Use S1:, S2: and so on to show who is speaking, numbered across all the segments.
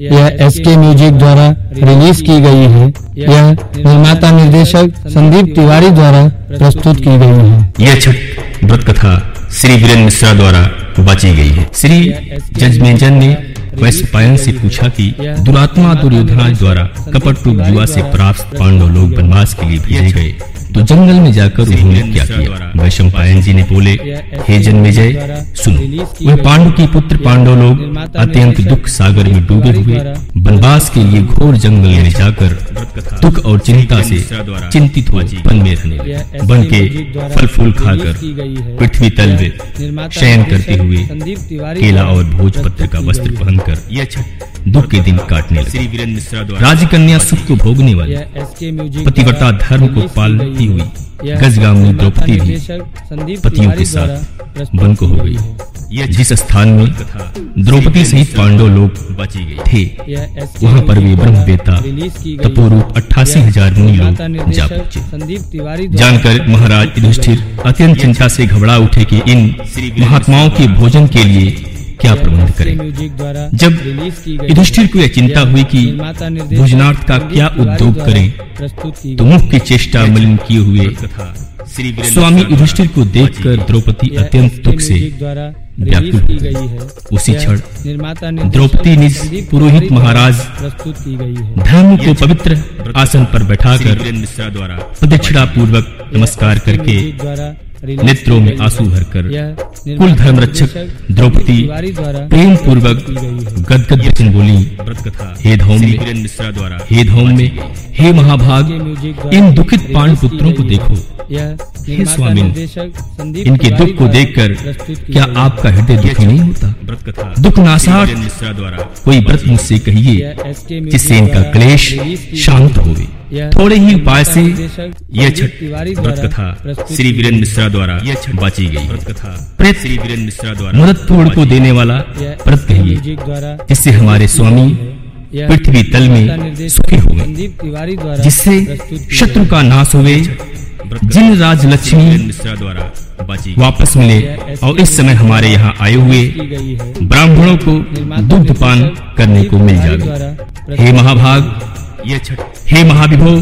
S1: यह एस के म्यूज़िक द्वारा रिलीज़ की गई है यह निर्माता निर्देशक संदीप तिवारी द्वारा प्रस्तुत की गई है।
S2: यह छठ व्रत कथा श्री वीरेंद्र मिश्रा द्वारा बची गई है। श्री जजमेजन ने वैश्वपायन से पूछा कि दुरात्मा दुर्योधन द्वारा कपट रूप जुआ से प्राप्त पांडव लोग वनवास के लिए भेजे गए। तो जंगल में जाकर उन्होंने क्या किया? वैशंपायन जी ने बोले हे जन्मेजय सुनो। वह पांडु की पुत्र पांडव लोग अत्यंत दुख सागर में डूबे हुए। वनवास के लिए घोर जंगल में जाकर दुख और चिंता से चिंतित हुए वन में रहने वन के फल फूल खाकर पृथ्वी तल में शयन करते हुए केला और भोज पत्र का वस्त्र पहनकर यह दुख के दिन काटने लगे। राजकन्या सुख को भोगने वाली पतिव्रता धर्म को पालती हुई। गजगामी द्रौपदी भी पतियों के साथ वन को हो गई। यह जिस स्थान में द्रौपदी सहित पांडव लोग बची गए थे वहाँ पर वे ब्रह्म बेता तपोरूप अट्ठासी हज़ार मुनि लोग जा पहुँचे जानकर महाराज युधिष्ठिर अत्यंत चिंता से घबरा उठे कि इन महात्माओं के भोजन के लिए क्या प्रबंध करें? जब युधिष्ठिर को यह चिंता हुई कि भोजनार्थ का क्या उद्योग करें तो मुख की चेष्टा मलिन किए हुए स्वामी युधिष्ठिर को देखकर द्रौपदी अत्यंत दुख से व्याकुल हो गई। उसी क्षण द्रौपदी निज पुरोहित महाराज धर्म को पवित्र आसन पर बैठाकर प्रदक्षिणा पूर्वक नमस्कार करके नेत्रों में आँसू भरकर कुल धर्म रक्षक द्रौपदी प्रेम पूर्वक गदगद वचन बोली। हे धौम्य हे धौम्य हे महाभाग इन दुखित पांड पुत्रों को देखो। हे स्वामी इनके दुख को देखकर क्या आपका हृदय दुखी नहीं होता? दुख नासार। कोई व्रत मुझसे कहिए जिससे इनका क्लेश शांत होवे थोड़े ही उपाय से यह छठ व्रत कथा श्री वीरेंद्र मिश्रा द्वारा यह छठ बाची गई व्रत कथा प्रेत श्री वीरेंद्र मिश्रा द्वारा मदद पूर्ण को देने वाला व्रत कहिए। जिससे हमारे स्वामी पृथ्वी तल में सुखी हो गए। जिससे शत्रु का नाश हुए जिन राज लक्ष्मी मिश्रा द्वारा वापस मिले और इस समय हमारे यहाँ आए हुए ब्राह्मणों को दुग्ध पान करने को मिल जाए हे। महाभाग यह छठ हे महाविभो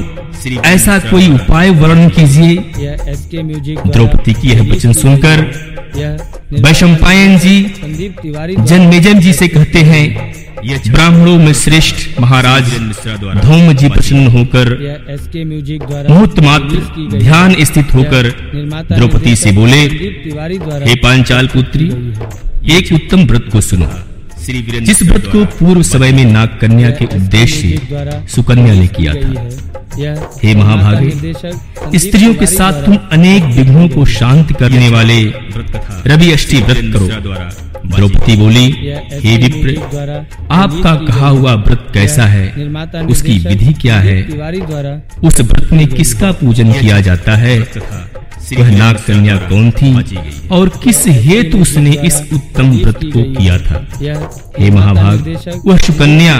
S2: ऐसा कोई उपाय वर्णन कीजिए। द्रौपदी की यह वचन सुनकर वैशंपायन जी जन्मेजन जी से कहते हैं ब्राह्मणों में श्रेष्ठ महाराज धौम जी प्रसन्न होकर मुहूर्त मात्र ध्यान स्थित होकर द्रौपदी से बोले हे पांचाल पुत्री एक उत्तम व्रत को सुनो। जिस व्रत को पूर्व समय में नाग कन्या के उद्देश्य से सुकन्या ने किया था। हे। महाभागे स्त्रियों के साथ तुम अनेक विघ्नों को शांत करने वाले रवि अष्टि व्रत करो। द्रौपदी बोली हे। विप्र आपका कहा हुआ व्रत कैसा है? उसकी विधि क्या है? उस व्रत में किसका पूजन किया जाता है? वह नाग कन्या कौन थी और किस हेतु उसने इस उत्तम व्रत को किया था? हे महाभाग वह सुकन्या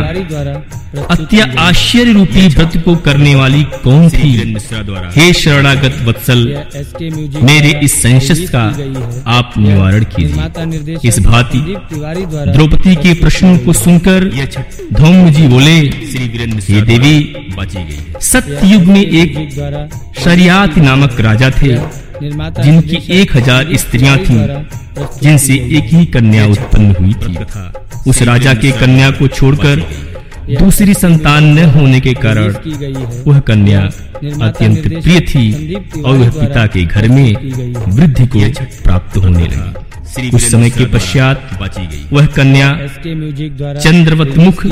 S2: अत्य आश्चर्य रूपी व्रत को करने वाली कौन थी? हे शरणागत वत्सल मेरे इस संशय का आप निवारण कीजिए। इस भांति द्रौपदी के प्रश्नों को सुनकर धौम जी बोले हे देवी सत्युग में एक शरियात नामक राजा थे जिनकी एक हज़ार स्त्रियाँ थीं जिनसे एक ही कन्या उत्पन्न हुई थी। उस राजा के कन्या को छोड़कर दूसरी संतान न होने के कारण वह कन्या अत्यंत प्रिय थी और वह पिता के घर में वृद्धि को प्राप्त होने लगी। उस समय के पश्चात वह कन्या चंद्रवत मुख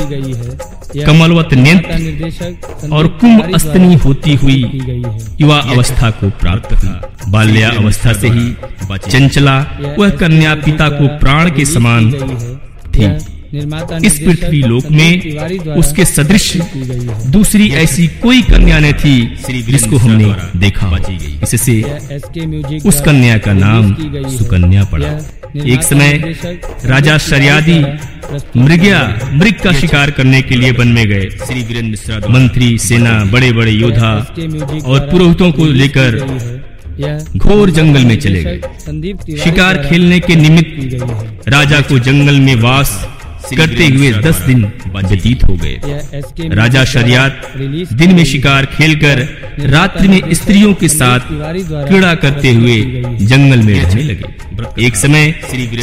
S2: कमलवत नेत्र और कुंभ अस्तनी होती हुई युवा अवस्था को प्राप्त हुई। बाल्या अवस्था से ही चंचला वह कन्या पिता को प्राण के समान थी। इस पृथ्वी लोक में उसके सदृश दूसरी ऐसी कोई कन्या न थी जिसको हमने देखा। इससे उस कन्या का नाम सुकन्या पड़ा। एक समय राजा शरियादी मृग्या मृग का शिकार करने के लिए वन में गए। श्री वीरेंद्र मिश्रा मंत्री सेना बड़े बड़े योद्धा और पुरोहितों को लेकर घोर जंगल में चले गए। शिकार खेलने के निमित्त राजा को जंगल में वास करते हुए दस दिन व्यतीत हो गए। राजा शरियात दिन में शिकार खेलकर रात्रि में स्त्रियों के साथ क्रीड़ा करते हुए जंगल में रहने लगे। एक समय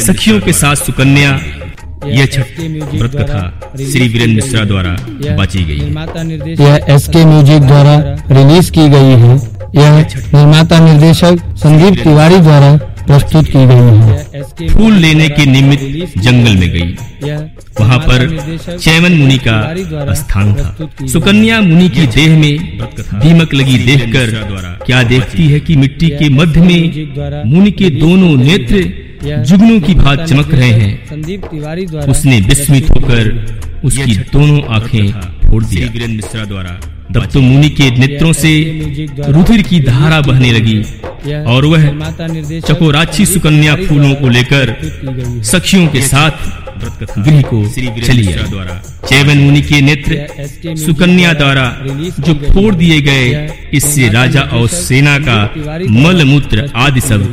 S2: सखियों के साथ सुकन्या यह छठ व्रत कथा श्री वीरेंद्र मिश्रा द्वारा बाची गई
S1: यह एस के म्यूज़िक द्वारा रिलीज़ की गई है। यह निर्माता निर्देशक संदीप तिवारी द्वारा प्रस्तुत की गई है।
S2: फूल लेने के निमित्त जंगल में गई। वहाँ पर चैवन मुनि का स्थान था। सुकन्या मुनि की देह में दीमक लगी देखकर क्या देखती है कि मिट्टी के मध्य में मुनि के दोनों नेत्र जुगनों की भात चमक रहे हैं।
S1: संदीप तिवारी
S2: उसने विस्मित होकर उसकी दोनों आँखें फोड़ दिया। वीरेंद्र मिश्रा द्वारा तब तो मुनि के नेत्रों से रुधिर की धारा बहने लगी और वह चकोराक्षी सुकन्या फूलों को लेकर सखियों के साथ गृह को चली द्वारा। चैवन मुनि के नेत्र सुकन्या द्वारा जो फोड़ दिए गए इससे राजा और सेना का मल मूत्र आदि सब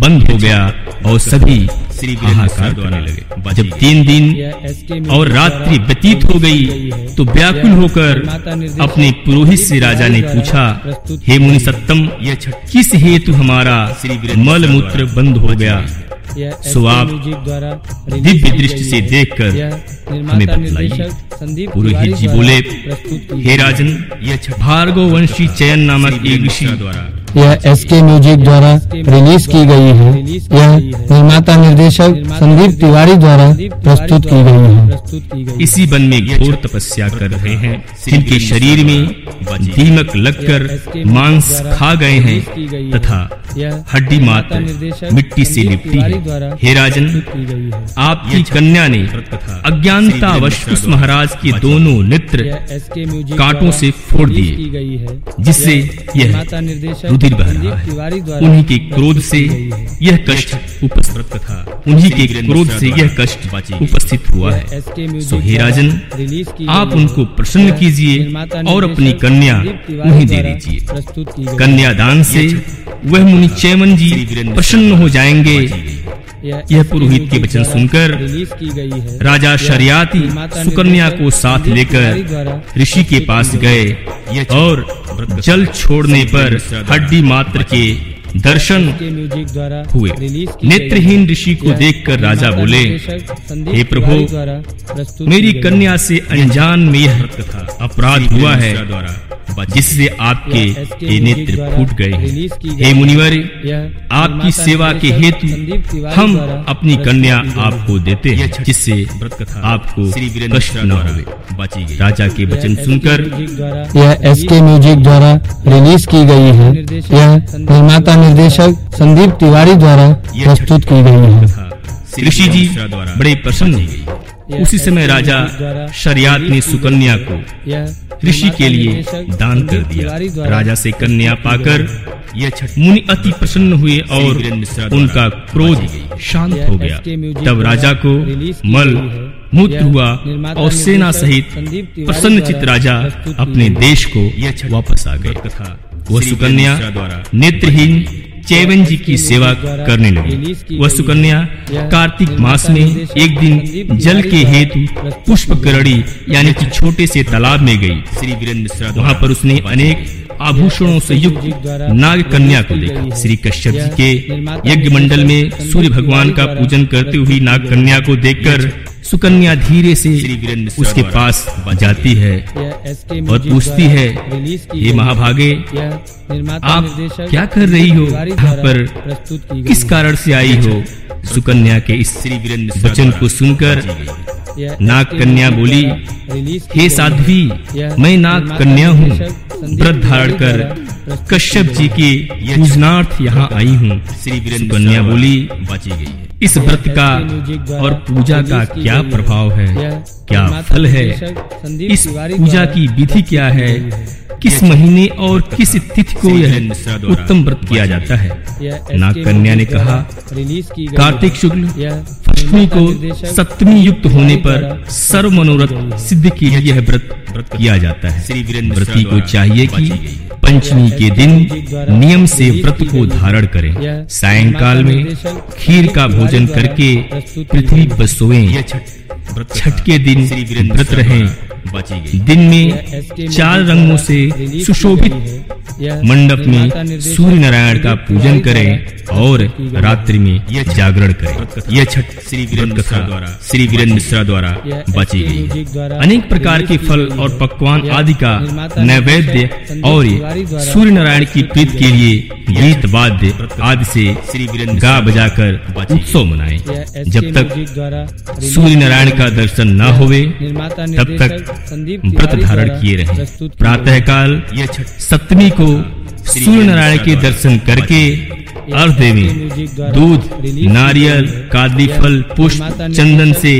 S2: बंद हो गया और सभी हाहाकार करने लगे। जब तीन दिन और रात्रि व्यतीत हो गई तो व्याकुल होकर अपने पुरोहित से राजा ने पूछा, हे मुनि सत्तम किस हेतु हमारा मल मूत्र बंद हो गया? सो आप दिव्य दृष्टि से देखकर हमें बतलाइए। पुरोहित जी बोले, हे राजन यह भार्गव वंशी चयन नामक एक ऋषि द्वारा
S1: यह एस के म्यूज़िक द्वारा रिलीज़ की गई है। यह निर्माता निर्देशक संदीप तिवारी द्वारा प्रस्तुत की गई है।
S2: इसी वन में घोर तपस्या कर रहे हैं जिनके शरीर में दीमक लगकर मांस खा गए हैं तथा हड्डी मात्र मिट्टी से लिपटी है। हे राजन आपकी कन्या ने अज्ञानतावश उस महाराज के दोनों नेत्र कांटों से फोड़ दिए जिससे यह रुधिर बह रहा है। उन्हीं के क्रोध से यह कष्ट उपस्थित था। उन्हीं के क्रोध से यह कष्ट उपस्थित हुआ है। सो हे राजन, आप उनको प्रसन्न कीजिए और अपनी कन्या उन्हें दे दीजिए। कन्यादान से वह मुनि चैमन जी प्रसन्न हो जाएँगे। यह पुरोहित के वचन सुनकर राजा शरियाती सुकन्या को साथ लेकर ऋषि के पास गए और जल छोड़ने पर हड्डी मात्र के दर्शन हुए। नेत्रहीन ऋषि को देखकर राजा बोले हे प्रभु मेरी कन्या से अनजान में यह अपराध हुआ है जिससे आपके ये नेत्र फूट गए हैं। हे मुनिवर आपकी सेवा के हेतु हम अपनी कन्या आपको देते हैं जिससे आपको कष्ट न हो राजा के वचन सुनकर
S1: यह एस के म्यूज़िक द्वारा रिलीज़ की गई है। यह निर्माता निर्देशक संदीप तिवारी द्वारा प्रस्तुत की गई है।
S2: ऋषि जी बड़े प्रसन्न हुए उसी समय राजा शरियात ने सुकन्या को ऋषि के लिए दान कर दिया। राजा से कन्या पाकर यह मुनि अति प्रसन्न हुए और उनका क्रोध शांत हो गया। तब राजा को मल मूत्र हुआ और सेना सहित प्रसन्नचित राजा अपने देश को वापस आ गए। वह सुकन्या नेत्रहीन चैवन जी की सेवा करने लगी। वह सुकन्या कार्तिक मास में एक दिन जल के हेतु पुष्प करड़ी यानी कि छोटे से तालाब में गई। श्री वीरेंद्र मिश्रा वहाँ पर उसने अनेक आभूषणों से युक्त नाग कन्या को देखा। श्री कश्यप जी के यज्ञ मंडल में सूर्य भगवान का पूजन करते हुए नाग कन्या को देखकर सुकन्या धीरे से उसके पास जाती है और पूछती है ये महाभागे आप क्या कर रही हो? यहाँ पर किस कारण से आई हो? सुकन्या के इस श्री वीरेंद्र वचन को सुनकर नाग कन्या बोली हे साध्वी मैं नाग कन्या हूँ। व्रत धारण कर कश्यप जी के पूजनार्थ यहाँ आई हूँ। श्री वीरेंद्र कन्या बोली बची गई इस व्रत का और पूजा का क्या प्रभाव है? क्या फल है? इस पूजा की विधि क्या है? किस महीने और किस तिथि को यह उत्तम व्रत किया जाता है? नाग कन्या ने कहा कार्तिक शुक्ल अष्टमी को सप्तमी युक्त होने पर सर्व मनोरथ सिद्ध के लिए यह व्रत किया जाता है। व्रती को चाहिए कि पंचमी के दिन नियम से व्रत को धारण करें। सायंकाल में खीर का भोजन करके पृथ्वी पर सोए। छठ के दिन व्रत रहें। दिन में चार रंगों से सुशोभित मंडप में सूर्य नारायण का पूजन करें और रात्रि में यह जागरण करें। यह छठ श्री वीरेंद्र कथा द्वारा श्री वीरेंद्र मिश्रा द्वारा बची गई है। अनेक प्रकार के फल और पकवान आदि का नैवेद्य और सूर्य नारायण की प्रीत के लिए गीत वाद्य आदि से श्री वीरेंद्र गा बजाकर उत्सव मनाएँ। जब तक सूर्य नारायण का दर्शन न होवे तब तक व्रत धारण किए रहे। प्रातः काल सप्तमी को सूर्य नारायण के दर्शन करके अर्घ में दूध, नारियल कादली फल, पुष्प, चंदन से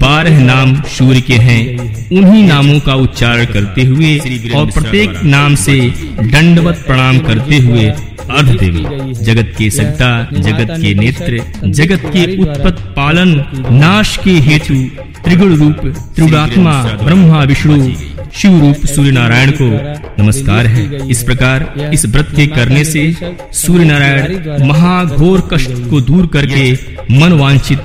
S2: बारह नाम सूर्य के हैं। उन्हीं नामों का उच्चारण करते हुए और प्रत्येक नाम से दंडवत प्रणाम करते हुए अर्ध देवी, जगत के सत्ता, जगत के नेत्र, जगत के उत्पत्त पालन, नाश के हेतु त्रिगुण रूप, त्रिगुणात्मा, ब्रह्मा, विष्णु शिव रूप सूर्य नारायण को नमस्कार है। इस प्रकार इस व्रत के करने से सूर्य नारायण महाघोर कष्ट को दूर करके मन वांछित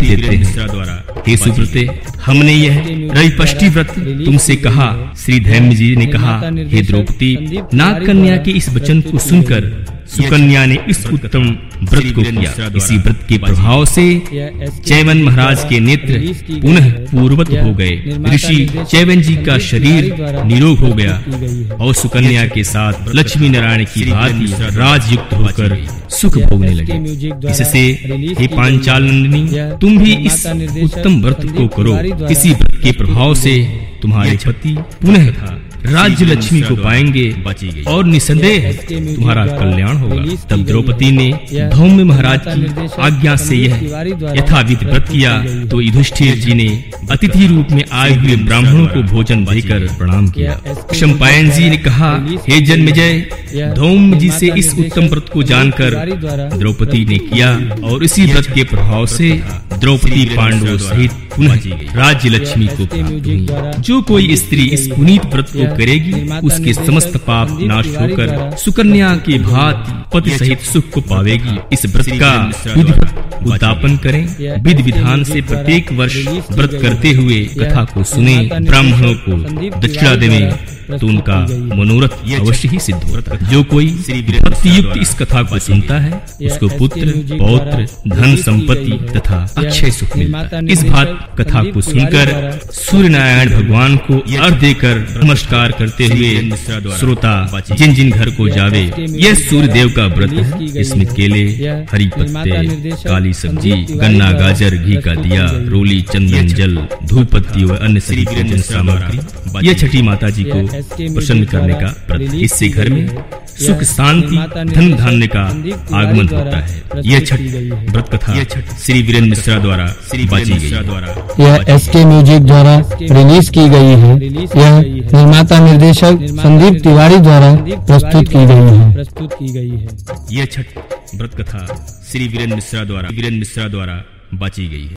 S2: देते हैं। द्वारा हे सुब्रते हमने यह रविपष्टि व्रत तुमसे कहा। श्री धैम्य जी ने कहा, हे द्रौपदी नाग कन्या के इस वचन को सुनकर सुकन्या ने इस उत्तम व्रत को किया। इसी व्रत के प्रभाव से चैवन महाराज के नेत्र पुनः पूर्वत हो गए। ऋषि चैवन जी का शरीर निरोग हो गया और सुकन्या के साथ लक्ष्मी नारायण की भांति राजयुक्त होकर सुख भोगने लगे। इससे हे पांचाल नंदिनी तुम भी इस उत्तम व्रत को करो। इसी व्रत के प्रभाव से तुम्हारे पति पुनः था। राज्य लक्ष्मी को पाएँगे और निसंदेह तुम्हारा कल्याण होगा। तब द्रौपदी ने धौम्य महाराज की आज्ञा से यह यथाविध व्रत किया। तो युधिष्ठिर जी ने अतिथि रूप में आए हुए ब्राह्मणों को भोजन देकर प्रणाम किया। क्षमपायन जी ने कहा हे जन्मजय धौम्य जी से इस उत्तम व्रत को जानकर द्रौपदी ने किया और इसी व्रत के प्रभाव से द्रौपदी पांडवों सहित पुनः राज्य लक्ष्मी को प्राप्त हुई। जो कोई स्त्री इस पुनीत व्रत को करेगी उसके समस्त पाप नाश होकर सुकन्या के भात पति सहित सुख को पावेगी। इस व्रत का विधिवत उद्यापन करें। विधि विधान से प्रत्येक वर्ष व्रत करते हुए कथा को सुने ब्राह्मणों को दक्षिणा देवें तो उनका मनोरथ अवश्य ही सिद्ध होता है। जो कोई भक्ति युक्त इस कथा को सुनता है, उसको पुत्र, पौत्र, धन संपत्ति तथा अक्षय सुख मिलता है। इस बात कथा को सुनकर सूर्य नारायण भगवान को अर्घ देकर नमस्कार करते हुए श्रोता जिन जिन घर को जावे, यह सूर्य देव का व्रत है। इसमें केले, हरी पत्ते, काली सब्ज़ी, गन्ना, गाजर, घी का दिया, रोली, चंदन, जल धूप पत्ती व अन्य पूजन सामग्री। यह छठी माता जी को प्रसन्न करने का व्रत इससे घर में सुख शांति धन धान्य का आगमन होता है। यह छठ व्रत कथा छठ श्री वीरेंद्र मिश्रा द्वारा बाची गई द्वारा
S1: यह एस के म्यूज़िक द्वारा रिलीज़ की गई है। यह निर्माता निर्देशक संदीप तिवारी द्वारा प्रस्तुत की गई है।
S3: प्रस्तुत की गई है।
S2: यह छठ व्रत कथा श्री वीरेंद्र मिश्रा द्वारा वीरेंद्र मिश्रा द्वारा बाची गई है।